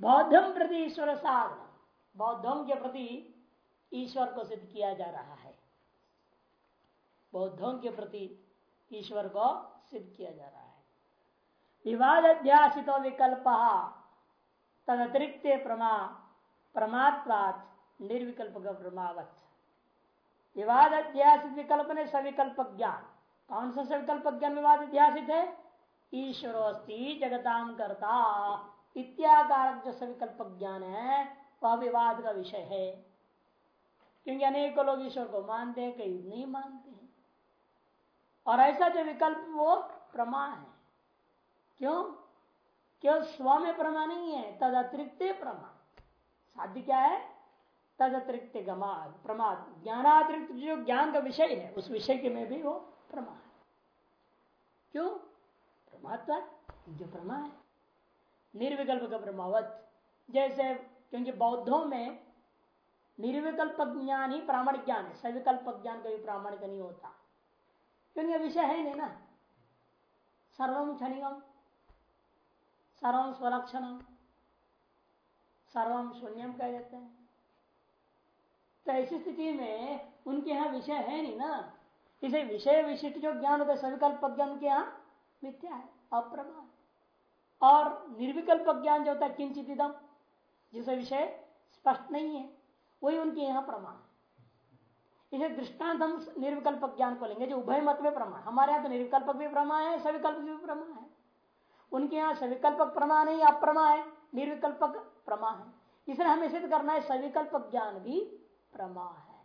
बौद्धम प्रति ईश्वर साधन। बौद्धम के प्रति ईश्वर को सिद्ध किया जा रहा है। बौद्धों के प्रति ईश्वर को सिद्ध किया जा रहा है। विवाद अध्यासित विकल्प तद अतिरिक्त प्रमा प्रमात्वात निर्विकल्प का प्रमावत। विवाद अध्यासित विकल्प ने सविकल्प ज्ञान कौन सा सविकल्प ज्ञान विवाद अध्यासित है? ईश्वरोस्ती जगताम करता। इत्याकार जो सविकल्प ज्ञान है, वह विवाद का विषय है। क्योंकि अनेक लोग ईश्वर को मानते हैं कई नहीं मानते हैं। और ऐसा जो विकल्प, वो प्रमा है। क्यों? क्यों स्व में प्रमा नहीं है तद अतिरिक्त प्रमा साध्य क्या है? तद अतिरिक्त प्रमा ज्ञानातिरिक्त जो ज्ञान का विषय है, उस विषय के में भी वो प्रमा है। क्यों? प्रमात्वा जो प्रमा है। निर्विकल्प का प्रमावत जैसे क्योंकि बौद्धों में निर्विकल्प ज्ञान ही प्रामाणिक ज्ञान है, सविकल्प ज्ञान कभी प्रामाणिक नहीं होता। क्योंकि विषय है नहीं ना। सर्वम क्षणिगम सर्वम स्वलक्षण सर्वम शून्यम कह देते हैं। तो ऐसी स्थिति में उनके यहाँ विषय है नहीं ना। इसे विषय विशिष्ट जो ज्ञान होता है, सविकल्प ज्ञान के यहाँ मिथ्या है अप्रमा और निर्विकल्प ज्ञान जो होता है किंचित इदम जिसे विषय स्पष्ट नहीं है, वही उनके यहाँ प्रमाण इसे दृष्टांत हम निर्विकल्प ज्ञान को लेंगे, जो उभय मत में प्रमाण हमारे यहाँ तो निर्विकल्पक भी प्रमाण है, सविकल्प भी प्रमा है। उनके यहाँ सविकल्पक प्रमा नहीं अप्रमा है? निर्विकल्पक प्रमा है। इसलिए हमें सिद्ध करना है, सविकल्प ज्ञान भी प्रमा है।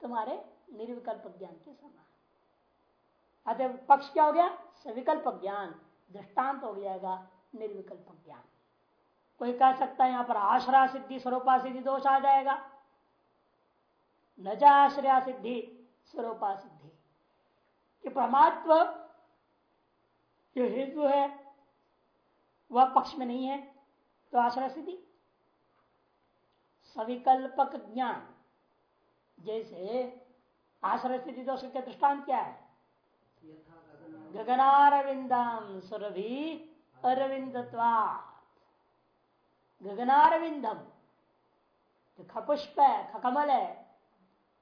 तुम्हारे निर्विकल्प ज्ञान के समान। अतः पक्ष क्या हो गया? सविकल्प ज्ञान। दृष्टांत हो जाएगा। निर्विकल्प ज्ञान कोई कह सकता है यहाँ पर आश्रय सिद्धि, स्वरूपा सिद्धि दोष आ जाएगा। न जा आश्रया सिद्धि, स्वरूपा सिद्धि। कि परमात्व जो हेतु है, वह पक्ष में नहीं है तो आश्रय सिद्धि। सविकल्पक ज्ञान, जैसे आश्रय स्थिति दोष के दृष्टांत क्या है? गगनारविंदम सुरभि अरविंदत्वा गगनारविंदम। जो खपुष्प है, खकमल है,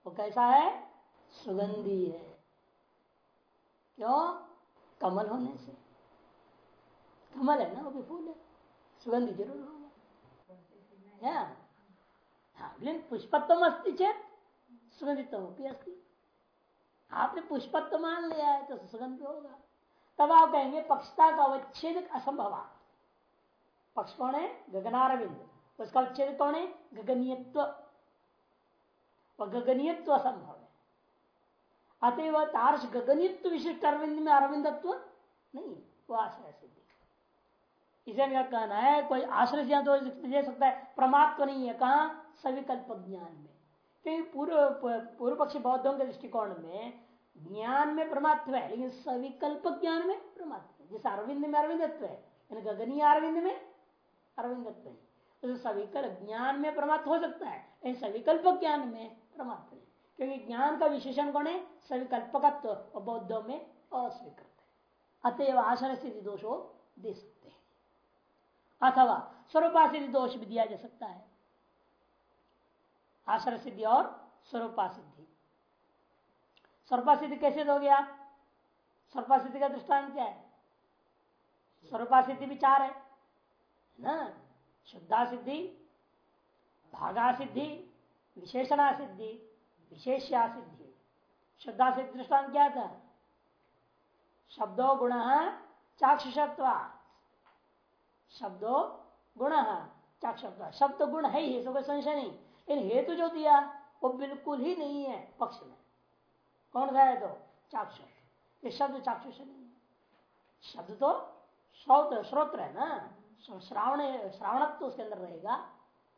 वो कैसा है? सुगंधी है। क्यों? कमल होने से। कमल है ना, वो भी फूल है। सुगंधी ज़रूर होगा। हाँ लेकिन पुष्पत्व अस्ति चेत। सुगंधित्व अस्ति। आपने पुष्पत्व मान लिया है तो सुगंध होगा। तब आप कहेंगे, पक्षता का अवच्छेद असंभव पक्ष कौन है? गगनारविंद। उसका अवच्छेद कौन है? गगनीयत्व। गगनीयत्व असंभव है। अतएव तार्श गगनीयत्व विशिष्ट अरविंद में अरविंदत्व नहीं, वो आश्रय सिद्धि। इसे मेरा कहना है, कोई आश्रय तो दे सकता है। प्रमात्व तो नहीं है। कहा? सविकल्प ज्ञान में। क्योंकि पूर्व पूर्व पक्षी बौद्धों के दृष्टिकोण में ज्ञान में परमात्व है, लेकिन सविकल्प ज्ञान में परमात्व है। जैसे अरविंद में अरविंदत्व है गगनीय अरविंद में अरविंदत्व है। तो सविकल्प ज्ञान में परमात्व हो सकता है, लेकिन सविकल्प ज्ञान में परमात्व है क्योंकि ज्ञान का विशेषण कौन है? सविकल्पकत्व, और बौद्धों में अस्वीकृत है। अतएव आश्रय सिद्धि दोष दे सकते हैं। अथवा स्वरूपा सिद्धि दोष भी दिया जा सकता है। आश्रय सिद्धि और स्वरूपा सिद्धि स्वरूपा सिद्धि कैसे दोगे गया? स्वरूपा सिद्धि का दृष्टांत क्या है? स्वरूपा सिद्धि भी चार है ना? शुद्धा सिद्धि भागा सिद्धि विशेषणा सिद्धि विशेष्या सिद्धि शुद्धा सिद्धि दृष्टांत क्या था? शब्दों गुण चाक्षुषत्वा। शब्दो गुण चाक्षुत्व शब्द गुण है ही संशय नहीं। इन हेतु जो दिया, वो बिल्कुल ही नहीं है पक्ष में। कौन सा है तो? चाक्षुष। ये शब्द चाक्षुष नहीं है। शब्द तो श्रोत, श्रोत्र है ना? श्रावण श्रावणत्व तो उसके अंदर रहेगा।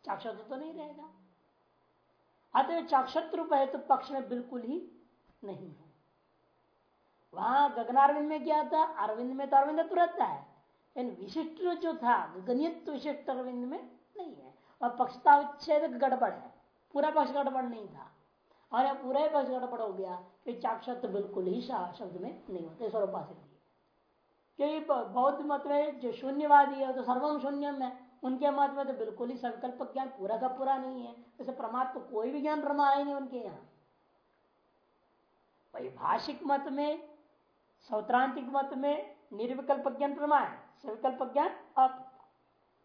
चाक्षुत्व तो नहीं रहेगा। अतः चाक्षत रूप है तो पक्ष में बिल्कुल ही नहीं है। वहाँ गगनारविंद में क्या था? अरविंद में तो अरविंद रहता है। इन विशिष्ट जो था गगनियत विशिष्ट अरविंद में नहीं है। और पक्षता विच्छेद गड़बड़ है। पूरा पक्ष गड़बड़ नहीं था। और यह पूरा पक्ष गड़बड़ हो गया फिर चाक्षत बिल्कुल ही शब्द में नहीं होते, स्वरूपा सिद्धि क्योंकि बौद्ध मत में जो शून्यवादी है तो सर्वम शून्यम है, उनके मत में तो बिल्कुल ही संकल्प ज्ञान पूरा का पूरा नहीं है। वैसे परमात्मा तो कोई भी ज्ञान प्रमा है नहीं उनके यहाँ। भाषिक मत में, सौत्रांतिक मत में निर्विकल्प ज्ञान प्रमा है सविकल्प ज्ञान अब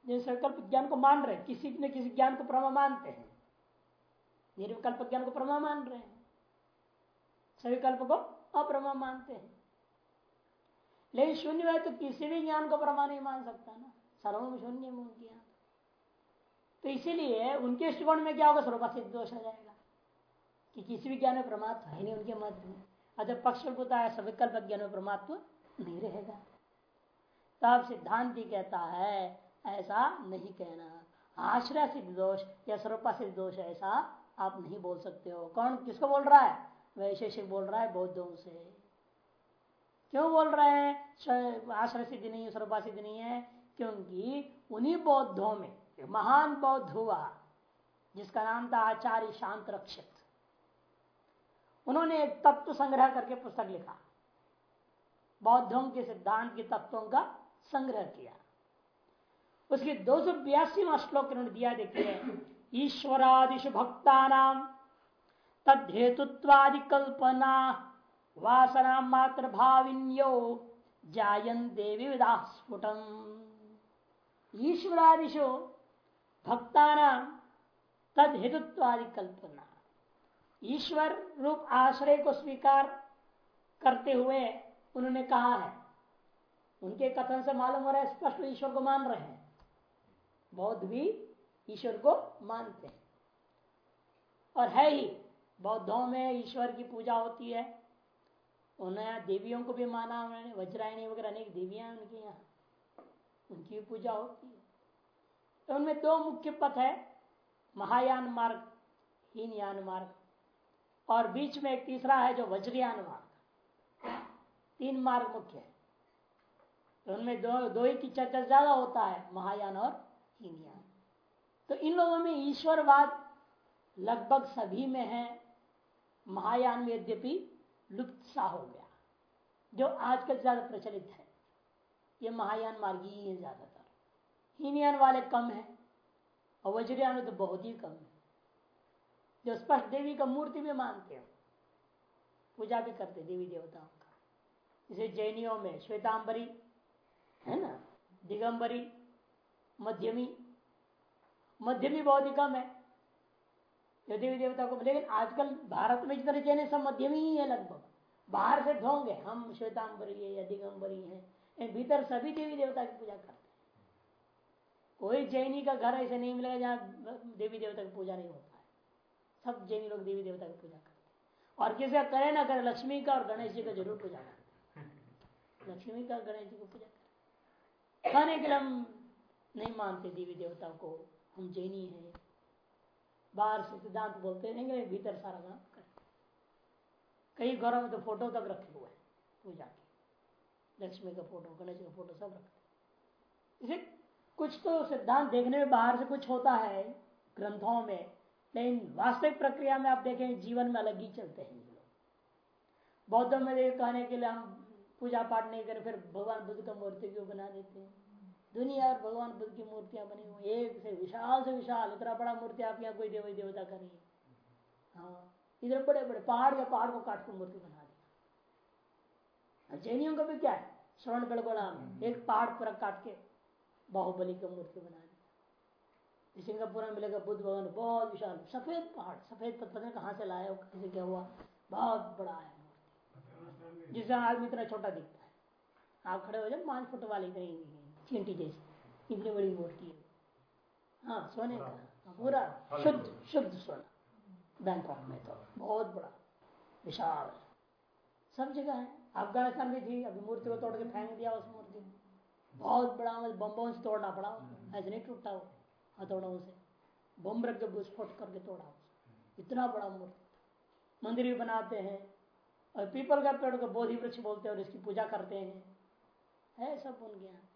जो सविकल्प ज्ञान को मान रहे किसी न किसी ज्ञान को प्रमा मानते हैं। निर्विकल्प ज्ञान को प्रमा मान रहे हैं। सविकल्प को अप्रमा मानते हैं। लेकिन शून्य है तो किसी भी ज्ञान को प्रमा नहीं मान सकता ना। सर्वम शून्य में उनके यहाँ तो इसीलिए उनके दृष्टिकोण में क्या होगा? सर्वपासित दोष आ जाएगा। कि किसी भी ज्ञान में परमात्मा है नहीं उनके मत में। अगर पक्ष होता है सविकल्प ज्ञान में परमात्मा नहीं रहेगा। तब सिद्धांत ही कहता है, ऐसा नहीं कहना। आश्रय सिद्ध दोष या सर्वपा सिद्ध दोष ऐसा आप नहीं बोल सकते हो। कौन किसको बोल रहा है? वैशेषिक बोल रहा है बौद्धों से। क्यों बोल रहे हैं? आश्रय सिद्धि नहीं है सर्वपा सिद्धि नहीं है, क्योंकि उन्हीं बौद्धों में, महान बौद्ध हुआ, जिसका नाम था आचार्य शांत रक्षित उन्होंने एक तत्व संग्रह करके पुस्तक लिखा। बौद्धों के सिद्धांत के तत्वों का संग्रह किया। उसके दो सौ बयासी श्लोक उन्होंने दिया, देखिए। ईश्वरादिश भक्ता नाम तद्धेतुत्वादि कल्पना वासना मात्र भाविन्यो जायन देवी विदा स्फुटम ईश्वरादिशो भक्ता तद हेतुत्वादि कल्पना ईश्वर रूप आश्रय को स्वीकार करते हुए उन्होंने कहा है। उनके कथन से मालूम हो रहा है, स्पष्ट ईश्वर को मान रहे हैं। बौद्ध भी ईश्वर को मानते हैं। और है ही, बौद्धों में ईश्वर की पूजा होती है। उन्हें देवियों को भी माना उन्होंने, वज्रायणी वगैरह अनेक देवियाँ उनके यहाँ। उनकी भी पूजा होती है। तो उनमें दो मुख्य पथ है, महायान मार्ग, हीनयान मार्ग। और बीच में एक तीसरा है जो वज्रयान मार्ग। तीन मार्ग मुख्य है। तो उनमें दो दो ही की चर्चा ज़्यादा होता है, महायान और हीनयान। तो इन लोगों में ईश्वरवाद लगभग सभी में है। महायान में यद्यपि लुप्त सा हो गया, जो आजकल ज़्यादा प्रचलित है। ये महायान मार्गी ही है ज़्यादातर। हीनयान वाले कम है और वज्रयान तो बहुत ही कम है। जो स्पष्ट देवी का मूर्ति भी मानते हो, पूजा भी करते देवी देवताओं का। जैसे जैनियों में श्वेतांबरी, है ना? दिगंबरी, मध्यमी मध्यमी बहुत ही कम है। देवी देवता को लेकिन आजकल भारत में जितने जैन सब मध्यमी ही है लगभग। बाहर से ढोंगे हम श्वेतांबरी है या दिगंबरी है, भीतर सभी देवी देवता की पूजा करते हैं। कोई जैनी का घर ऐसे नहीं मिलेगा जहाँ देवी देवता की पूजा नहीं होता है सब जैनी लोग देवी देवता की पूजा करते हैं। और किसी का करे ना करे, लक्ष्मी का और गणेश जी का ज़रूर पूजा करते लक्ष्मी का गणेश जी को पूजा करते खाने के लिए हम नहीं मानते देवी देवता को। हम जैनी है। बाहर से सिद्धांत बोलते रहेंगे भीतर सारा काम करते कई घरों में तो फ़ोटो तक रखे हुए हैं, पूजा के। लक्ष्मी का फ़ोटो, गणेश का फ़ोटो सब रखते इसे कुछ तो सिद्धांत देखने में बाहर से कुछ होता है, ग्रंथों में। लेकिन वास्तविक प्रक्रिया में आप देखें, जीवन में अलग ही चलते हैं ये लोग। बौद्धों में कहने के लिए हम पूजा पाठ नहीं करें, फिर भगवान बुद्ध का मूर्ति क्यों बना देते हैं? दुनिया और भगवान बुद्ध की मूर्तियाँ बनी हुई एक से विशाल से विशाल इतना बड़ा मूर्ति आप यहाँ कोई देवी देवता का नहीं हाँ। इधर बड़े बड़े पहाड़ या पहाड़ को काट कर मूर्ति बना जैनियों का भी क्या है? श्रवण बेलगोड़ा में एक पहाड़ पूरा काट के बाहुबली का मूर्ति बना दी सिंगापुर में मिलेगा बुद्ध भगवान बहुत विशाल सफ़ेद पहाड़ सफ़ेद पत्थर कहाँ से लाया कैसे क्या हुआ? बहुत बड़ा है मूर्ति। जिससे आदमी इतना छोटा दिखता है। आप खड़े हो जाए पाँच फुट वाली कहीं चींटी जैसी इतनी बड़ी मूर्ति है हाँ सोने का हाँ, पूरा शुद्ध शुद्ध सोना। बैंकॉक में तो बहुत बड़ा विशाल। सब जगह है। अफ़गानिस्तान भी थी अभी मूर्ति को तोड़ के फेंक दिया उस मूर्ति को बहुत बड़ा बम्बों से तोड़ना पड़ा। ऐसे नहीं टूटता वो हथौड़ों से। बम रख के विस्फोट करके तोड़ा इतना बड़ा मूर्ति मंदिर भी बनाते हैं। और पीपल का पेड़ को बोधि वृक्ष बोलते हैं और इसकी पूजा करते हैं। है सब उनके यहाँ।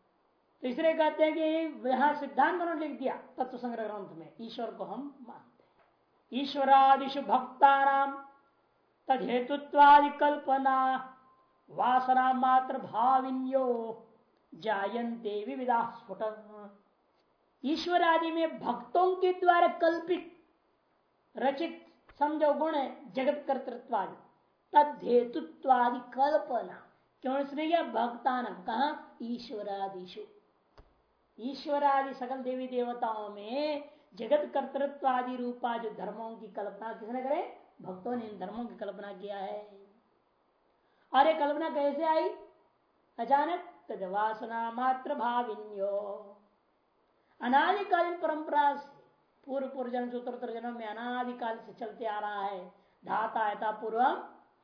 इसलिए कहते हैं कि यहाँ सिद्धांत उन्होंने लिख दिया तत्व संग्रह ग्रंथ में, ईश्वर को हम मानते हैं। ईश्वरादिशु भक्ता नाम तद हेतुत्वादि कल्पना वासना मात्र भाविन्यो जायंते विविधा स्फुट। ईश्वर आदि में भक्तों के द्वारा कल्पित, रचित, समझो गुण है, जगत कर्तृत्वादि तद्धेतुत्वादि कल्पना क्यों इसने किया भक्तान, कहा? ईश्वरादिशु ईश्वरादि सकल देवी देवताओं में जगत कर्तृत्व आदि रूपा जो धर्मों की कल्पना किसने करे? भक्तों ने इन धर्मों की कल्पना किया है। और ये कल्पना कैसे आई? अचानक वासना मात्र भाविन्यो अनादिकालीन परंपरा से पूर्व पूर्व जन्म सूत्र जन्म में अनादिकाल से चलते आ रहा है। धाता पूर्व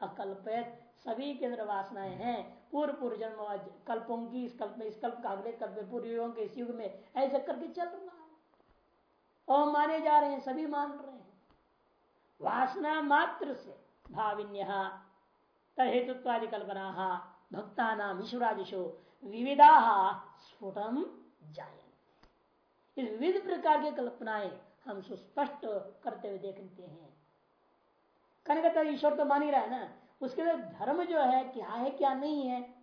अकल्पित सभी के अंदर वासनाएँ हैं। पूर्व पूर्व जन्म कल्पों की, इस कल्प में, इस कल्प का अगले कल्प में पूर्व युगों के इस युग में, ऐसे करके चल रहा है। और माने जा रहे हैं, सभी मान रहे हैं। वासना मात्र से, भाविन्य तहेतुत्वादि कल्पना भक्ता नाम ईश्वरादिशो विविधा स्फुटम जायन इस विविध प्रकार की कल्पनाएँ हम सुस्पष्ट करते हुए देखते हैं। कहने का ईश्वर तो मान ही रहा है ना? उसके लिए धर्म जो है, क्या है, क्या नहीं है,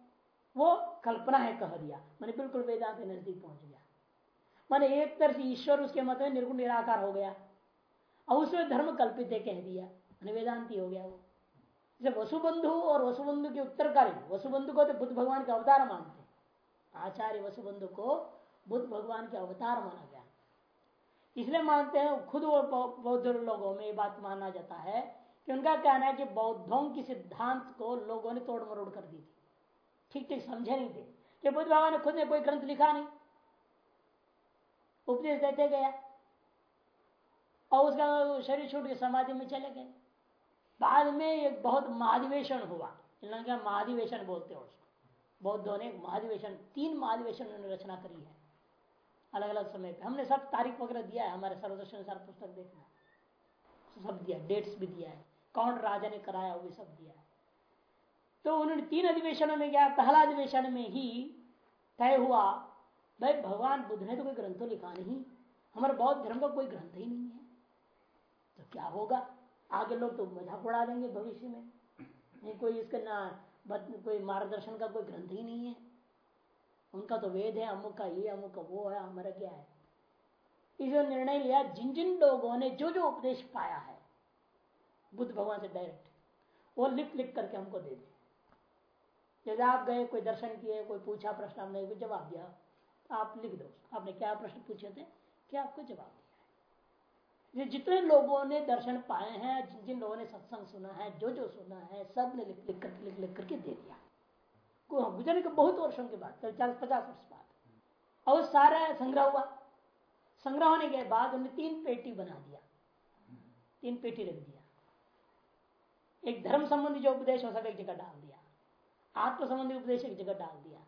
वो कल्पना है कह दिया। मैंने बिल्कुल वेदांत नज़दीक पहुँच गया। मैंने एक तरह से ईश्वर, उसके मत में निर्गुण, निराकार हो गया। और उसमें धर्म कल्पित है कह दिया। मैंने वेदांति हो गया वो। जैसे वसुबंधु और वसुबंधु के उत्तरकारी, वसुबंधु को तो बुद्ध भगवान के अवतार मानते आचार्य वसुबंधु को बुद्ध भगवान के अवतार माना गया। इसलिए मानते हैं, खुद वो बौद्ध लोगों में ये बात माना जाता है कि उनका कहना है कि बौद्धों की सिद्धांत को लोगों ने तोड़ मरोड़ कर दी थी। ठीक ठीक, समझे नहीं थे। कि बुद्ध भगवान ने खुद ने कोई ग्रंथ लिखा नहीं। उपदेश देते गया। और उसका शरीर छूट के समाधि में चले गए। बाद में एक बहुत महाधिवेशन हुआ। क्या महाधिवेशन बोलते हैं उसको। बौद्धों ने महाधिवेशन, तीन महाधिवेशन उन्होंने रचना करी है। अलग अलग समय पे। हमने सब तारीख वगैरह दिया है। हमारे सर्वदर्शन सार पुस्तक देखना सब दिया, डेट्स भी दिया है। कौन राजा ने कराया वो सब दिया तो उन्होंने तीन अधिवेशनों में गया, पहला अधिवेशन में ही तय हुआ, भाई भगवान बुद्ध ने तो कोई ग्रंथ लिखा नहीं, हमारे बौद्ध धर्म का कोई ग्रंथ ही नहीं है। तो क्या होगा? आगे लोग तो मज़ाक उड़ा देंगे भविष्य में। नहीं कोई इसका ना कोई मार्गदर्शन का कोई ग्रंथ ही नहीं है। उनका तो वेद है, अमुक का ये, अमुक का वो है, हमारा क्या है? इसे निर्णय लिया, जिन जिन लोगों ने जो जो उपदेश पाया है बुद्ध भगवान से डायरेक्ट वो लिख लिख करके हमको दे दे। जैसे आप गए, कोई दर्शन किए, कोई पूछा प्रश्न, आपने कोई जवाब दिया, आप लिख दो। आपने क्या प्रश्न पूछे थे? क्या आपको जवाब दिया? है जितने लोगों ने दर्शन पाए हैं, जिन जिन लोगों ने सत्संग सुना है, जो जो सुना है सबने लिख लिख करके, लिख लिख करके दे दिया। गुजरने के बहुत वर्षों के बाद चालीस, पचास वर्ष बाद और सारा संग्रह हुआ। संग्रह होने के बाद उन्हें तीन पेटी बना दिया। तीन पेटी रख दिया एक धर्म संबंधी जो उपदेश हो, सब एक जगह डाल दिया। आत्म संबंधी उपदेश एक जगह डाल दिया।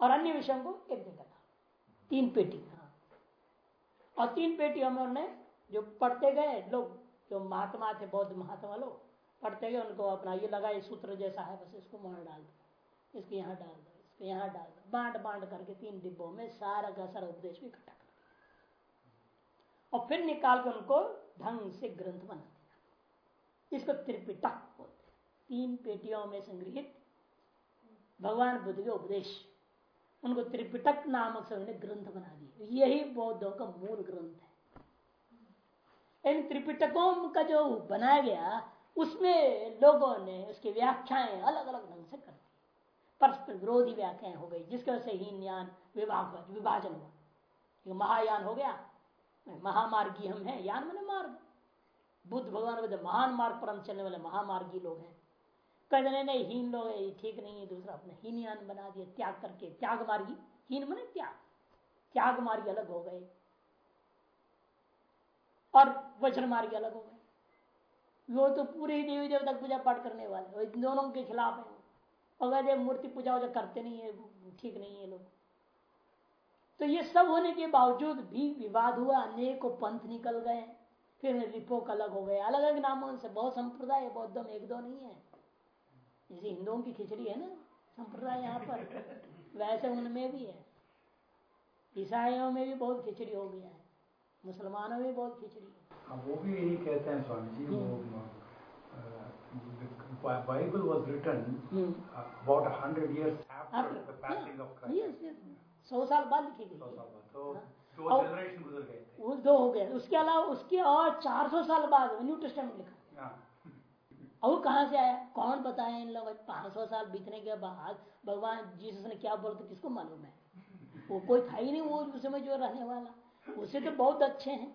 और अन्य विषयों को एक जगह डाल तीन पेटी हाँ। और तीन पेटियों में उन्होंने जो पढ़ते गए, लोग जो महात्मा थे, बौद्ध महात्मा लोग, पढ़ते गए, उनको अपना ये लगा, ये सूत्र जैसा है, बस इसको मोहर डाल दो। इसको यहाँ डाल दो, इसको यहाँ डाल दो। बांट बांट करके तीन डिब्बों में सारा का सारा उपदेश भी इकट्ठा कर और फिर निकाल के उनको ढंग से ग्रंथ बना इसको त्रिपिटक बोलते तीन पेटियों में संग्रहित भगवान बुद्ध के उपदेश। उनको त्रिपिटक नामक से उन्होंने ग्रंथ बना दिए यही बौद्धों का मूल ग्रंथ है। इन त्रिपिटकों का जो बनाया गया, उसमें लोगों ने उसकी व्याख्याएँ अलग अलग ढंग से कर दी। परस्पर विरोधी व्याख्याएँ हो गई, जिसकी वजह से हीन ज्ञान विभाग विभाजन हुआ। महायान हो गया। महामार्गी हम हैं, यान मैंने मार्ग। बुद्ध भगवान को महान मार्ग पर हम चलने वाले महामार्गी लोग हैं। कहते नहीं, हीन लोग है ठीक नहीं है। दूसरा अपने हीनयान बना दिया त्याग करके, त्याग मार्गी। हीन मने त्याग। त्याग मार्ग अलग हो गए। और वचन मार्ग अलग हो गए। वो तो पूरे ही देवी देवता पूजा पाठ करने वाले इन दोनों के खिलाफ है अगर ये मूर्ति पूजा वूजा करते नहीं है, ठीक नहीं है लोग। तो ये सब होने के बावजूद भी विवाद हुआ, अनेक पंथ निकल गए। फिर रिपोक अलग हो गए अलग अलग नामों से बहुत संप्रदाय है बौद्ध में एक दो नहीं है। जैसे हिंदुओं की खिचड़ी है ना संप्रदाय यहाँ पर वैसे उनमें भी है। ईसाइयों में भी बहुत खिचड़ी हो गया है। मुसलमानों में बहुत खिचड़ी है। हाँ, वो भी यही कहते हैं स्वामी जी वो Bible was written about hundred the passing of Christ सौ साल बाद लिखी गई सौ साल बाद। तो हाँ। तो थे। वो दो हो गए। उसके अलावा उसके और 400 साल बाद न्यू टेस्टमेंट लिखा। हाँ, और वो कहाँ से आया? कौन बताया इन लोगों पाँच सौ साल बीतने के बाद भगवान जीसस ने क्या बोला तो किसको मालूम है? वो कोई था ही नहीं वो उस समय जो रहने वाला। उसे तो बहुत अच्छे हैं।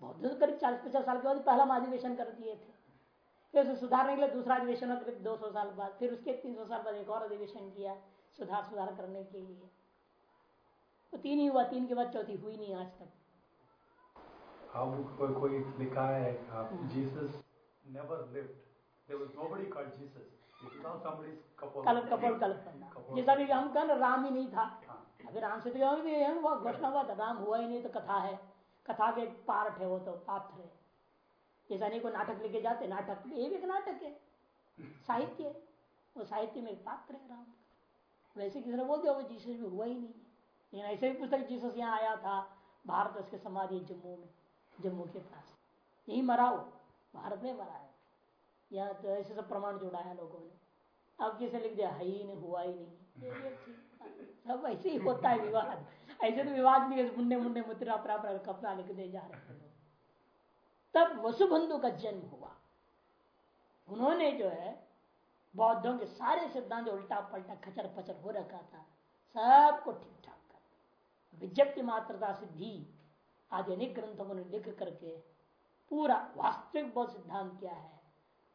बहुत तो करीब चालीस पचास साल के बाद पहला महाधिवेशन कर दिए थे। फिर उसे सुधारने के लिए दूसरा अधिवेशन करीब दो सौ साल बाद फिर उसके तीन सौ साल बाद एक और अधिवेशन किया सुधार सुधार करने के लिए। तो तीन ही हुआ तीन के बाद चौथी हुई नहीं आज तक। कोई कोई लिखा है हम्म। Jesus never lived. There was nobody called Jesus. It was somebody's couple. कल्पना जैसा भी हम कहें राम ही नहीं था। हाँ, अभी राम से तो घोषणा हुआ था राम हुआ ही नहीं तो कथा है। कथा के पार्ट है वो तो पात्र है। जैसा नहीं कोई नाटक लेके जाते नाटक ये भी एक नाटक है। साहित्य वो साहित्य में एक पात्र है राम। वैसे किसी ने बोल दिया वो जीसस भी हुआ ही नहीं। लेकिन ऐसे भी पुस्तक जीसस यहाँ आया था, भारत उसके समाधि जम्मू में, जम्मू के पास। यही मरा वो, भारत में मरा है। यहाँ तो ऐसे सब प्रमाण जुड़ाया लोगों ने। अब किसे लिख दिया? है ही नहीं, हुआ ही नहीं। सब ऐसे ही होता है विवाद। ऐसे तो विवाद नहीं मुंडे मुंडे मुद्रा प्राप्त कपड़ा लिखते जा रहे हैं। तब वसुबंधु का जन्म हुआ। उन्होंने जो है, बौद्धों के सारे सिद्धांत उल्टा पलटा खचर पचर हो रखा था। सबको ठीक विज्ञप्ति मात्रता सिद्धि आदि अनेक ग्रंथों को लिख करके पूरा वास्तविक बौद्ध सिद्धांत क्या है?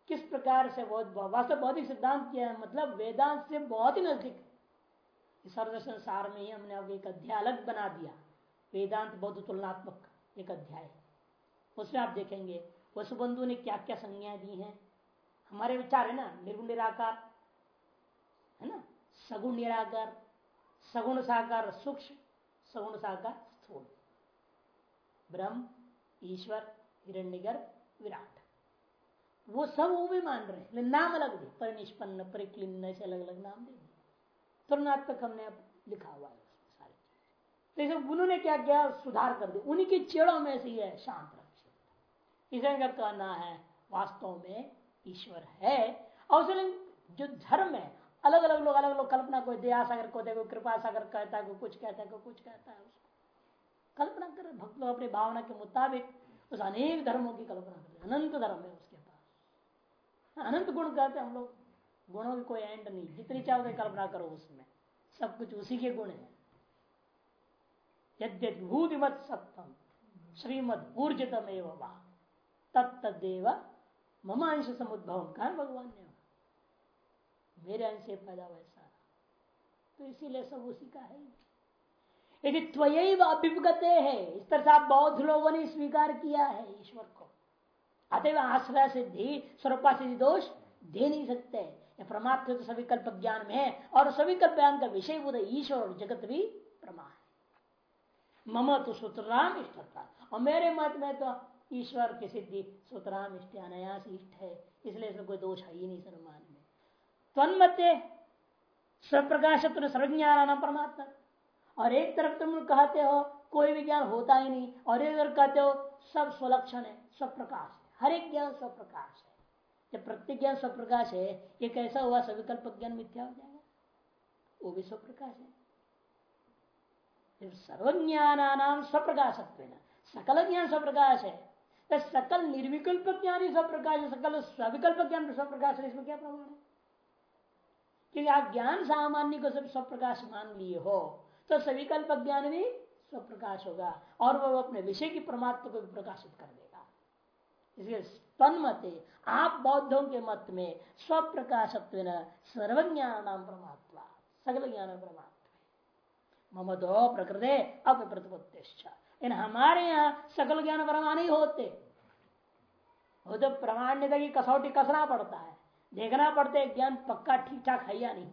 किस प्रकार से बौद्ध वास्तव बौद्धिक सिद्धांत क्या है? मतलब वेदांत से बहुत ही नज़दीक सर्वदर्शन सार में ही हमने अब एक अध्याय अलग बना दिया। वेदांत बौद्ध तुलनात्मक एक अध्याय। उसमें आप देखेंगे, वसुबंधु ने क्या क्या संज्ञा दी हैं? हमारे विचार है ना, निर्गुण निराकार, है ना? सगुण निराकार, सगुण साकार, सूक्ष्म सगुण साकार स्थूल ब्रह्म ईश्वर हिरण्यगर्भ विराट वो सब वो भी मान रहे हैं नाम अलग दे परिनिष्पन्न परिक्लिन्न ऐसे अलग अलग नाम दे तुलनात्मक हमने अब लिखा हुआ है सारी तो इसे उन्होंने क्या किया सुधार कर दिया उन्हीं के चेड़ों में से है शांत रक्षित इसे का कहना है वास्तव में ईश्वर है और जो धर्म है अलग अलग लोग अलग अलग कल्पना कोई दया सागर को कोई कृपा सागर कहता है, कोई कुछ कहता है, कोई कुछ कहता है, उसको कल्पना कर, भक्त लोग अपनी भावना के मुताबिक उस अनेक धर्मों की कल्पना करते अनंत धर्म है उसके पास। अनंत गुण कहते हैं हम लोग। गुणों की कोई एंड नहीं। जितनी चाहो उतनी कल्पना करो उसमें। सब कुछ उसी के गुण है। यद्यभूतिमत सत्यम श्रीमद ऊर्जितम एवं तत्तदेव मम अंश समुद्भव कहा भगवान? ने मेरे अंश से पैदा सारा। तो इसीलिए सब उसी का है। यदि त्वयैव अभिगते है, इस तरह से आप बौद्ध लोगों ने स्वीकार किया है ईश्वर को। अतएव आश्रय सिद्धि, स्वरूपा सिद्धि दोष दे नहीं सकते। ये परमात्म तो सविकल्प ज्ञान में है, और सविकल्प ज्ञान का विषय बुध ईश्वर और जगत भी प्रमा है। मम तो सूत्रराम इष्टता और मेरे मत में तो ईश्वर की सिद्धि सूत्रराम इष्ट अनायास इष्ट है। इसलिए इसमें कोई दोष है ही नहीं सर्वमान में। तन्मते स्वप्रकाशत्व सर्वज्ञान परमात्मा। और एक तरफ़ तुम कहते हो, कोई भी ज्ञान होता ही नहीं, और एक तरफ़ कहते हो, सब स्वलक्षण है स्वप्रकाश हर एक ज्ञान स्वप्रकाश है। जब प्रत्येक ज्ञान स्वप्रकाश है, ये कैसा हुआ सविकल्प ज्ञान मिथ्या हो जाएगा। वो भी स्वप्रकाश है। सर्वज्ञान स्वप्रकाशत्व सकल ज्ञान स्वप्रकाश है तो सकल निर्विकल्प ज्ञान ही स्वप्रकाश है, सकल स्विकल्प ज्ञान स्वप्रकाश है, इसमें क्या प्रमाण है? क्योंकि आप ज्ञान सामान्य को सब स्वप्रकाश मान लिए हो तो सविकल्प ज्ञान भी स्वप्रकाश होगा और वह अपने विषय की परमात्मा को भी प्रकाशित कर देगा। इसलिए तन्मते आप बौद्धों के मत में स्वप्रकाशत्व सर्वज्ञान नाम परमात्मा सकल ज्ञान परमात्मा। मम दो प्रकृति अप्रतिपत्तिश्च इन हमारे यहाँ सकल ज्ञान परमा ही होते। वो तो प्रमाण्यता की कसौटी कसना पड़ता है। देखना पड़ता है, ज्ञान पक्का ठीक ठाक है या नहीं।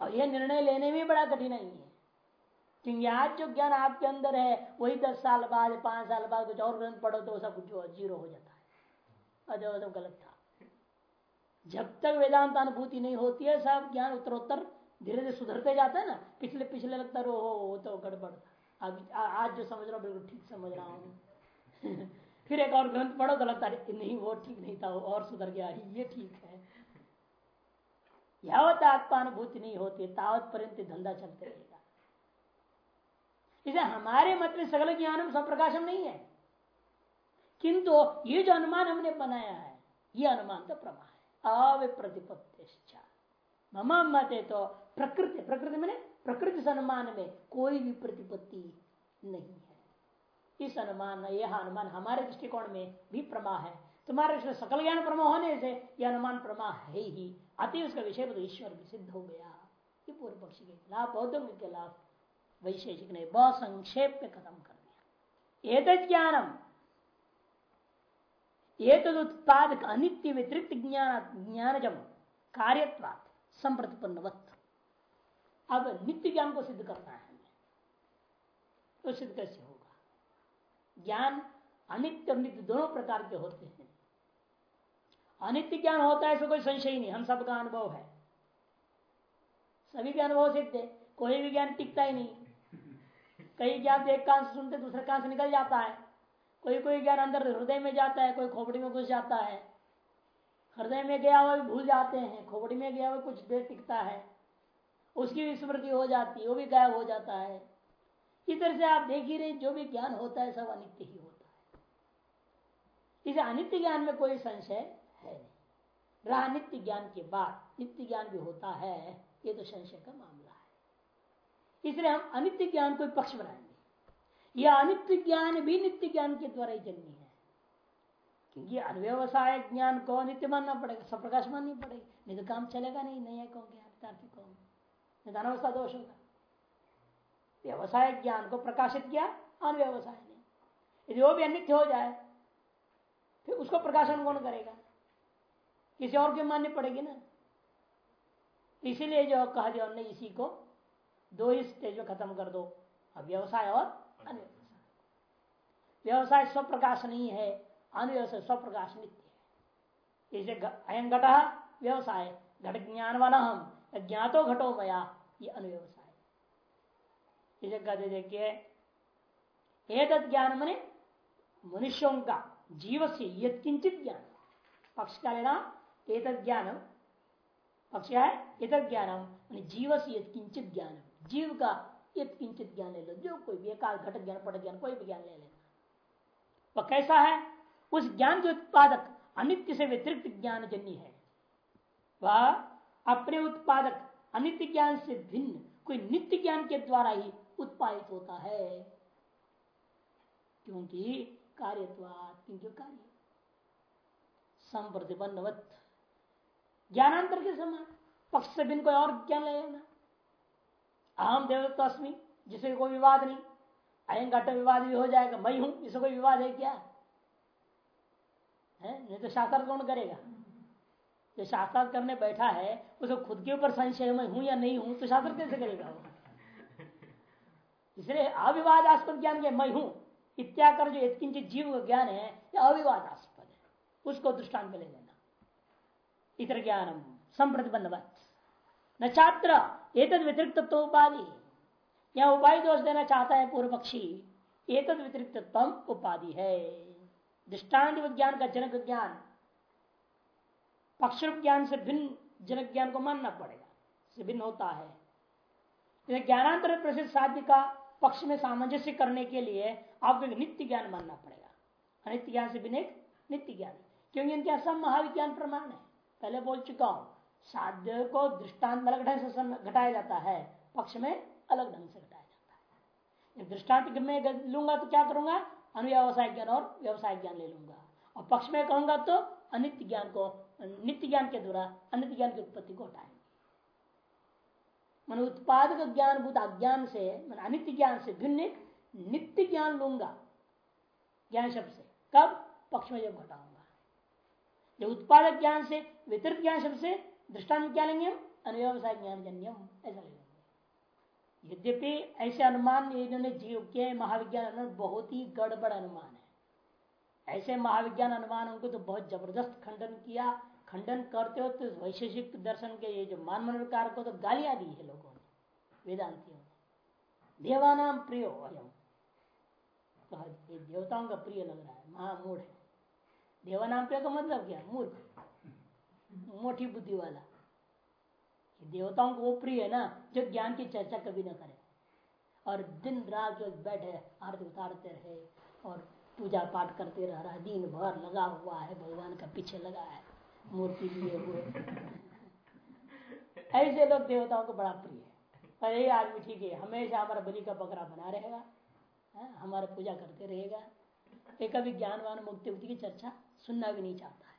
और यह निर्णय लेने में बड़ा कठिनाई है। क्योंकि आज जो ज्ञान आपके अंदर है, वही दस साल बाद, पाँच साल बाद कुछ और ग्रंथ पढ़ो तो सब कुछ ज़ीरो हो जाता है। अजो सब गलत था। जब तक वेदांत अनुभूति नहीं होती है, सब ज्ञान उत्तरोत्तर धीरे धीरे सुधरते जाता है ना। पिछले पिछले लगता है हो तो गड़बड़ अब आज जो समझ रहा हूँ, बिल्कुल ठीक समझ रहा हूँ। फिर एक और ग्रंथ पढ़ो तो है नहीं, वो ठीक नहीं था, वो और सुधर गया। ये ठीक है। यावत आत्मानुभूति नहीं होती, तावत पर्यंत धंधा चलते रहेगा। इसे हमारे मत में सकल ज्ञानम स्वप्रकाशम नहीं है। किंतु ये जो अनुमान हमने बनाया है, ये अनुमान तो प्रमा है। अविप्रतिपत्ति मम मत है तो प्रकृति प्रकृति मैंने, प्रकृति से अनुमान में कोई भी प्रतिपत्ति नहीं है। इस अनुमान यह अनुमान हमारे दृष्टिकोण में भी प्रमा है। तुम्हारे सकल ज्ञान प्रमा होने से यह अनुमान प्रमा है ही। अति उसका विषय तो ईश्वर भी सिद्ध हो गया। ये पूर्व पक्षी के खिलाफ, बौद्धों के खिलाफ, वैशेषिक ने बहुत संक्षेप में खत्म कर दिया। एक ज्ञानम। एक उत्पादक अनित्य व्यतिरिक्त ज्ञान, ज्ञानजम कार्यत्वात संप्रतिपन्नवत। अब नित्य ज्ञान को सिद्ध करना है। तो सिद्ध कैसे होगा? ज्ञान अनित्य और नित्य दोनों प्रकार के होते हैं। अनित्य ज्ञान होता है ऐसा कोई संशय नहीं। हम सबका अनुभव है। सभी के अनुभव सिद्ध है। कोई भी ज्ञान टिकता ही नहीं। कई ज्ञान एक कान से सुनते, दूसरे कान से निकल जाता है। कोई कोई ज्ञान अंदर हृदय में जाता है, कोई खोपड़ी में घुस जाता है। हृदय में गया हुआ भी भूल जाते हैं। खोपड़ी में गया हुआ कुछ देर टिकता है। उसकी भी स्मृति हो जाती है, वो भी गायब हो जाता है। तरह से आप देख ही रहे जो भी ज्ञान होता है, सब अनित्य ही होता है। इसे अनित्य ज्ञान में कोई संशय है नहीं। रहा नित्य ज्ञान के बाद, नित्य ज्ञान भी होता है, ये तो संशय का मामला है। इसलिए हम अनित्य ज्ञान को पक्ष बनाएँगे। यह अनित्य ज्ञान भी नित्य ज्ञान के द्वारा ही जन्मी है। क्योंकि अनव्यवसाय ज्ञान को नित्य मानना पड़ेगा, सप्रकाश माननी पड़ेगी। नहीं तो काम चलेगा नहीं नहीं है कौन तार्किक कौन निधानावस्था दोष होगा। व्यवसाय ज्ञान को प्रकाशित किया अनव्यवसाय ने। यदि वो भी अनित्य हो जाए, फिर उसको प्रकाशन कौन करेगा? किसी और की माननी पड़ेगी ना। इसीलिए जो कहा दिया उन्होंने इसी को, दो ही स्टेज में खत्म कर दो अब व्यवसाय और अनव्यवसाय व्यवसाय स्वप्रकाश नहीं है अनव्यवसाय स्वप्रकाश नित्य है। इसे अयम घट व्यवसाय, घट ज्ञान वाला हम ज्ञातो घटो मया, ये अनुव्यवसाय इसे कहते देखिए ज्ञान मने मनुष्यों का जीव से यंचित ज्ञान पक्ष का लेना एक ज्ञान पक्ष है एक ज्ञान जीव से यंचित ज्ञान जीव का यंचित ज्ञान ले लो जो कोई भी एक घट ज्ञान पट ज्ञान कोई भी ज्ञान ले लेना वह कैसा है उस ज्ञान के उत्पादक अनित्य से व्यतिरिक्त ज्ञान जन्य है वह अपने उत्पादक अनित्य ज्ञान से भिन्न कोई नित्य ज्ञान के द्वारा ही उत्पादित होता है। क्योंकि कार्यत्वात, क्योंकि कार्य। संप्रतिबंधवत ज्ञानांतर के समान। पक्ष से बिन कोई और ज्ञान ले लेना। अहम देवत्व अस्मी जिसे कोई विवाद नहीं। घट विवाद भी हो जाएगा। मैं हूँ इसे कोई विवाद है क्या? है? नहीं तो शास्त्र कौन करेगा? जो शास्त्र करने बैठा है उसको खुद के ऊपर संशय मैं हूँ या नहीं हूँ तो शास्त्र कैसे करेगा वो? इसलिए अविवादास्पद ज्ञान के मैं हूँ। इत्याकर जो यत्किंचित जीव का ज्ञान है यह अविवादास्पद है? उसको दृष्टांत ले लेना। इतर ज्ञानम संप्रतिबंधवत। न छात्र एक व्यतिरिक्त तो उपाधि। या उपाधि दोष देना चाहता है पूर्व पक्षी। एक व्यतिरिक्त उपाधि है। दृष्टांत विज्ञान का जनक ज्ञान। पक्ष ज्ञान से भिन्न जनक ज्ञान को मानना पड़ेगा। से भिन्न होता है। ज्ञानांतर प्रसिद्ध साध्य का पक्ष में सामंजस्य करने के लिए आपको एक नित्य ज्ञान मानना पड़ेगा। अनित्य ज्ञान से एक नित्य ज्ञान क्योंकि इनके असम महाविज्ञान प्रमाण है। पहले बोल चुका हूँ, साध्य को दृष्टांत अलग ढंग से घटाया जाता है, पक्ष में अलग ढंग से घटाया जाता है। दृष्टांत में लूँगा तो क्या करूँगा? अनुव्यवसाय ज्ञान और व्यवसाय ज्ञान ले लूँगा। और पक्ष में कहूँगा तो अनित्य ज्ञान को, नित्य ज्ञान के द्वारा अनित्य ज्ञान की उत्पत्ति को हटाएँगे। मन उत्पादक ज्ञान भूत अज्ञान से, मन अनित्य ज्ञान से भिन्न नित्य ज्ञान लूँगा। ज्ञान शब्द से। कब? पक्ष में जब घटाऊँगा। जब उत्पादक ज्ञान से, वितरित ज्ञान शब्द से दृष्टांत क्या लेंगे अनुव्यवसाय ज्ञान जन्यम ऐसा लेंगे। यद्यपि ऐसे अनुमान इन्होंने जीव के महाविज्ञान अनुमान बहुत ही गड़बड़ अनुमान है। ऐसे महाविज्ञान अनुमानों को तो बहुत ज़बरदस्त खंडन किया। खंडन करते हो तो वैशेषिक दर्शन के ये जो मान मनोकार को तो गालियाँ दी है लोगों ने, वेदांतियों ने। देवानाम प्रिय तो देवताओं का प्रिय लग रहा है, महामूढ़ है। देवानाम प्रिय का मतलब क्या? मूर्ख। मोटी बुद्धि वाला देवताओं को वो प्रिय है ना, जो ज्ञान की चर्चा कभी ना करे। और दिन रात जो बैठे, आरती उतारते रहे, और पूजा पाठ करते रह रहा दिन भर लगा हुआ है, भगवान का पीछे लगा है। मूर्ति लिए हुए ऐसे लोग देवताओं को बड़ा प्रिय है। पर ये आदमी ठीक है, हमेशा हमारा बलि का बकरा बना रहेगा हमारा पूजा करते रहेगा। ये कभी ज्ञानवान मुक्ति मुक्ति की चर्चा सुनना भी नहीं चाहता है।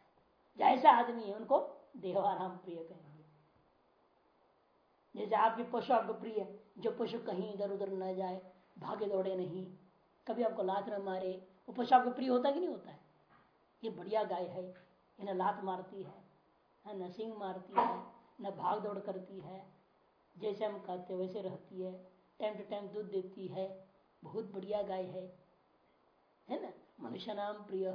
जैसा आदमी है, उनको देवाराम प्रिय कहेंगे। जैसे आपके पशु आपको प्रिय जो पशु कहीं इधर उधर न जाए, भागे दौड़े नहीं, कभी आपको लात न मारे, वो पशु आपको प्रिय होता कि नहीं होता है? ये बढ़िया गाय है। इन्हें लात मारती है न सिंह मारती है, न भाग दौड़ करती है, जैसे हम कहते वैसे रहती है, टाइम टू टाइम दूध देती है, बहुत बढ़िया गाय है है ना, मनुष्य नाम प्रिय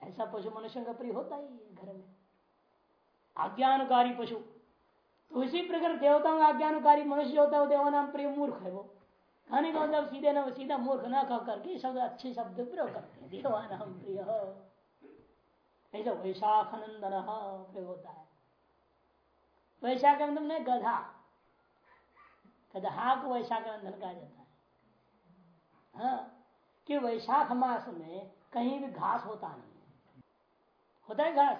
ऐसा पशु मनुष्य का प्रिय होता ही है घर में। आज्ञानुकारी पशु तो उसी प्रकार देवताओं का आज्ञानुकारी मनुष्य होता है देवा नाम प्रिय मूर्ख है वो। कहने का मतलब सीधे ना, सीधा मूर्ख ना कह करके शब्द अच्छे शब्द प्रयोग करते हैं, देवा नाम प्रिय ऐसा वैशाख नंदन प्रयोग होता है। वैशाख नंदन में गधा। गधा को वैशाख नंदन कहा जाता है। हाँ कि वैशाख मास में कहीं भी घास होता नहीं होता है घास,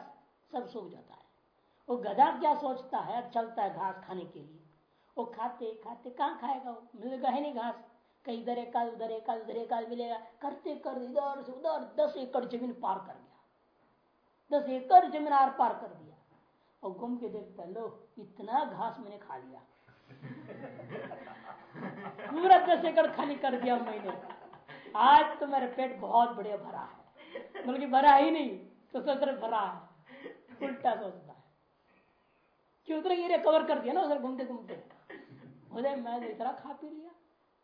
सब सूख जाता है। वो गधा क्या सोचता है, चलता है घास खाने के लिए। वो खाते खाते कहाँ खाएगा वो? मिलेगा है नहीं घास। कहीं इधर एक काल, उधर एक काल, उधर एक काल मिलेगा। करते कर इधर से उधर दस एकड़ ज़मीन पार कर गया। दस एकड़ ज़मीन आर पार कर दिया। और घूम के देखता, लो, इतना घास मैंने खा लिया। पूरा दस एकड़ खाली कर दिया मैंने। आज तो मेरा पेट बहुत बढ़िया भरा है। बल्कि भरा ही नहीं तो सोच रहे भरा है। उल्टा सोचता है। कि उधर ये कवर कर दिया ना उधर घूमते घूमते। उधर मैं तो इतना खा पी लिया।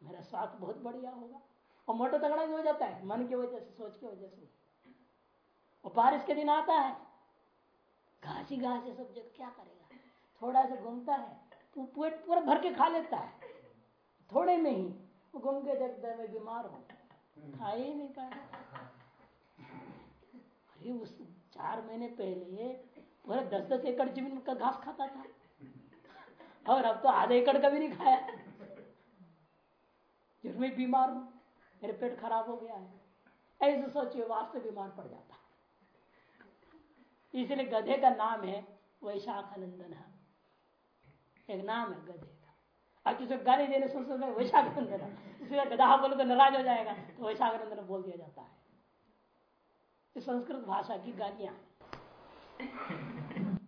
मेरा स्वास्थ्य बहुत बढ़िया होगा। और मोटा तगड़ा भी हो जाता है? मन की वजह से, सोच की वजह से। और बारिश के दिन आता है। घास ही घास सब जगह क्या करेगा? थोड़ा सा घूमता है तो पेट पूरा भर के खा लेता है। थोड़े में ही वो घूम के देखता है मैं बीमार हूँ खा ही नहीं पाया अरे उस चार महीने पहले पूरा दस दस एकड़ ज़मीन का घास खाता था। और अब तो आधे एकड़ का भी नहीं खाया। फिर मैं बीमार हूँ, मेरे पेट खराब हो गया है। ऐसे सोचिए, वास्तव बीमार पड़ जाता। इसलिए गधे का नाम है वैशाखानंदन। एक नाम है गधे का। अब किसी गाली देने सुन सुन वैशाखानंदन इसलिए गधा बोले तो नाराज़ हो जाएगा तो वैशाखानंदन बोल दिया जाता है। संस्कृत भाषा की गालियाँ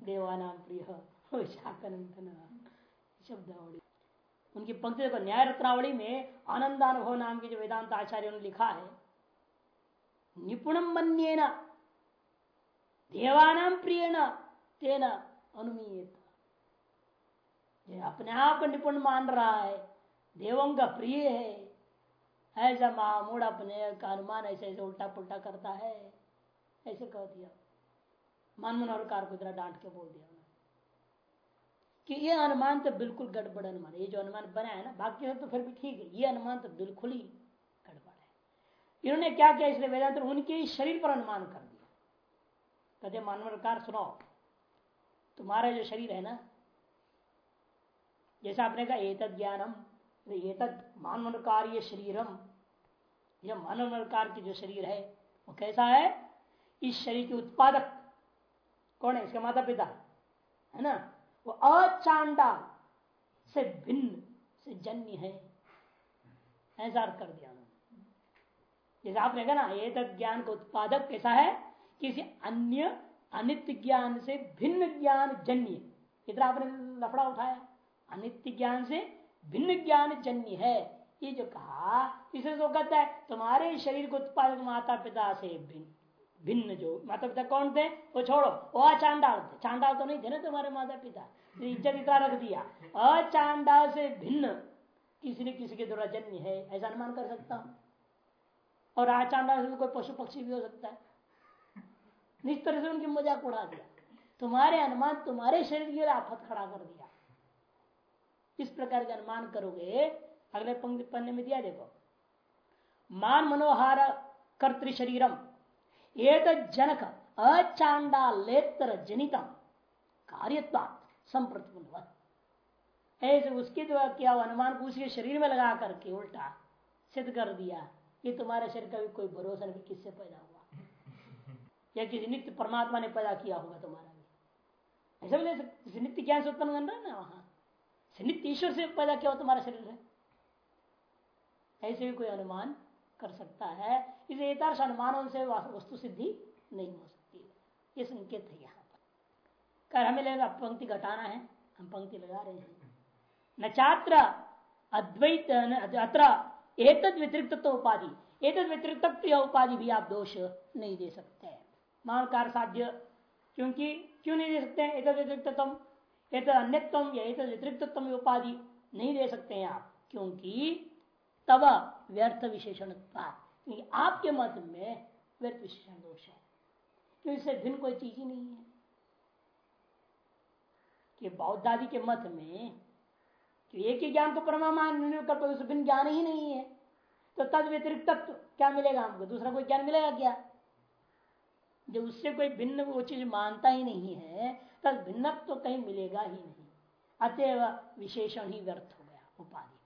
देवानाम प्रिय, वैशाखानंदन शब्दावली। उनकी पंक्ति को न्याय रत्नावली में आनंदानुभव नाम के जो वेदांत आचार्य ने लिखा है निपुणम मन्येन देवानाम प्रिय तेना अनुमीयत। अपने आप निपुण मान रहा है, देवों का प्रिय है ऐसा महामूड अपने का अनुमान ऐसे ऐसे उल्टा पुल्टा करता है, ऐसे कह दिया। मन मनोहर को इतना डांट के बोल दिया कि ये अनुमान तो बिल्कुल गड़बड़ अनुमान ये जो अनुमान बना है ना, बाकी तो फिर भी ठीक है, ये अनुमान तो बिल्कुल ही गड़बड़ है। इन्होंने क्या किया, इसलिए वेदांत उनके शरीर पर अनुमान कर दिया। कहते मानवकार सुनो तुम्हारा जो शरीर है ना, जैसा आपने कहा, एतद ज्ञानम एतद मानवकार शरीरम, यह मानवकार की जो शरीर है, वो कैसा है? इस शरीर के उत्पादक कौन है? इसके माता पिता है ना? वो अचांडाल से भिन्न, से जन्य है। ऐसा कर दिया जैसे आपने कहा ना ये ज्ञान का उत्पादक कैसा है? किसी अन्य अनित्य ज्ञान से भिन्न ज्ञान जन्य। इतना आपने लफड़ा उठाया। अनित्य ज्ञान से भिन्न ज्ञान जन्य है। ये जो कहा, इसे जो कहता है, तुम्हारे शरीर को उत्पादक माता पिता से भिन्न भिन्न जो माता पिता कौन थे? वो छोड़ो, वो अचांडाल थे। चांडाल तो नहीं थे ना तुम्हारे माता पिता तो इज़्ज़त इतना रख दिया। अचांडाल से भिन्न किसी ने किसी के द्वारा जन्य है, ऐसा अनुमान कर सकता हूँ। और आचांडाल से कोई पशु पक्षी भी हो सकता है। से उनकी मज़ाक उड़ा दिया। तुम्हारे अनुमान, तुम्हारे शरीर के लिए आफत खड़ा कर दिया। इस प्रकार के अनुमान करोगे, अगले पंक्ति पन्ने में दिया देखो। मान मनोहार कर्त शरीरम एक जनक अचांडालेतर जनितम कार्यत्वा संप्रतिबंध ऐसे उसके द्वारा क्या अनुमान को उसके शरीर में लगा करके उल्टा सिद्ध कर दिया। ये तुम्हारे शरीर का भी कोई भरोसा नहीं, किससे पैदा हुआ? या किसी नित्य परमात्मा ने पैदा किया होगा तुम्हारा भी। ऐसा बोले सकते नित्य ज्ञान से उत्पन्न कर रहा है। ना वहाँ नित्य ईश्वर से पैदा किया हो तुम्हारा शरीर है। ऐसे भी कोई अनुमान कर सकता है। इसे यथार्थ अनुमानों से वस्तु सिद्धि नहीं हो सकती। ये संकेत है यहाँ पर। कर हमें लगेगा पंक्ति घटाना है, हम पंक्ति लगा रहे हैं। न छात्र अद्वैत अत्र एतद व्यतिरिक्त तो उपाधि। एतद व्यतिरिक्त उपाधि भी आप दोष नहीं दे सकते। मान कार साध्य। क्योंकि क्यों नहीं दे सकते एतद व्यतिरिक्तम एतद अन्यत्म या एतद व्यतिरिक्तम उपाधि नहीं दे सकते हैं आप। क्योंकि तब व्यर्थ विशेषण क्योंकि आपके मत में व्यर्थ विशेषण दोष है। क्योंकि इससे भिन्न कोई चीज़ ही नहीं है। कि बौद्ध आदि के मत में कि एक ही ज्ञान को परमामान कर उससे भिन्न ज्ञान ही नहीं है। तो तद व्यतिरिक्त क्या मिलेगा हमको? दूसरा कोई ज्ञान मिलेगा क्या? जब उससे कोई भिन्न वो चीज़ मानता ही नहीं है, तब भिन्न तो कहीं मिलेगा ही नहीं। अतएव विशेषण ही व्यर्थ हो गया उपाधि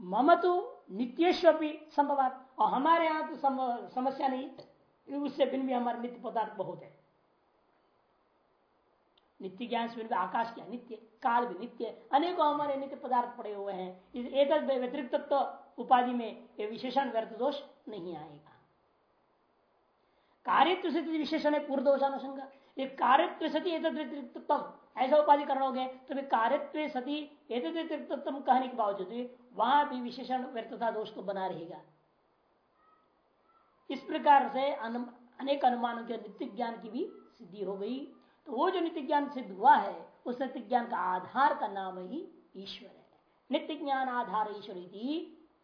मम तो नित्येश्वपी संभव और हमारे यहाँ तो समस्या नहीं उससे भिन्न भी हमारे नित्य पदार्थ बहुत है। नित्य ज्ञान से आकाश क्या नित्य? काल भी नित्य अनेकों हमारे नित्य पदार्थ पड़े हुए हैं। इस एक व्यतिरिक्त तो उपाधि में ये विशेषण व्यर्थ दोष नहीं आएगा। कार्यत्व से विशेषण है पूर्व दोषानुसंग ये कार्यत्व सती एक ऐसा उपाधि करोगे तो भी कार्यत्व सती एक व्यतिरिक्तम कहने के बावजूद वहाँ भी विशेषण व्यर्थता दोष तो बना रहेगा। इस प्रकार से अनेक अनुमानों के नित्य ज्ञान की भी सिद्धि हो गई। तो वो जो नित्य ज्ञान सिद्ध हुआ है, उस नित्य ज्ञान का आधार का नाम ही ईश्वर है। नित्य ज्ञान आधार ईश्वर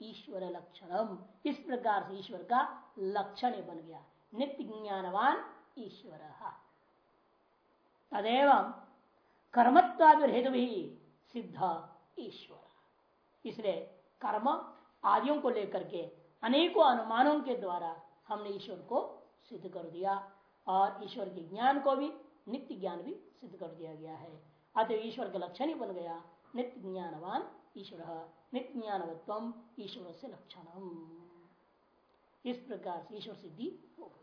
ईश्वर लक्षणम। इस प्रकार से ईश्वर का लक्षण बन गया। नित्य ज्ञानवान ईश्वर। तदेव कर्मत्वाद भी सिद्ध ईश्वर। इसलिए कर्म आदियों को लेकर के, अनेकों अनुमानों के द्वारा हमने ईश्वर को सिद्ध कर दिया और ईश्वर के ज्ञान को भी नित्य ज्ञान भी सिद्ध कर दिया गया है। अतः ईश्वर का लक्षण ही बन गया नित्य ज्ञानवान ईश्वर नित्य ज्ञानवत्व ईश्वर से लक्षण इस प्रकार से ईश्वर सिद्धि हो गई।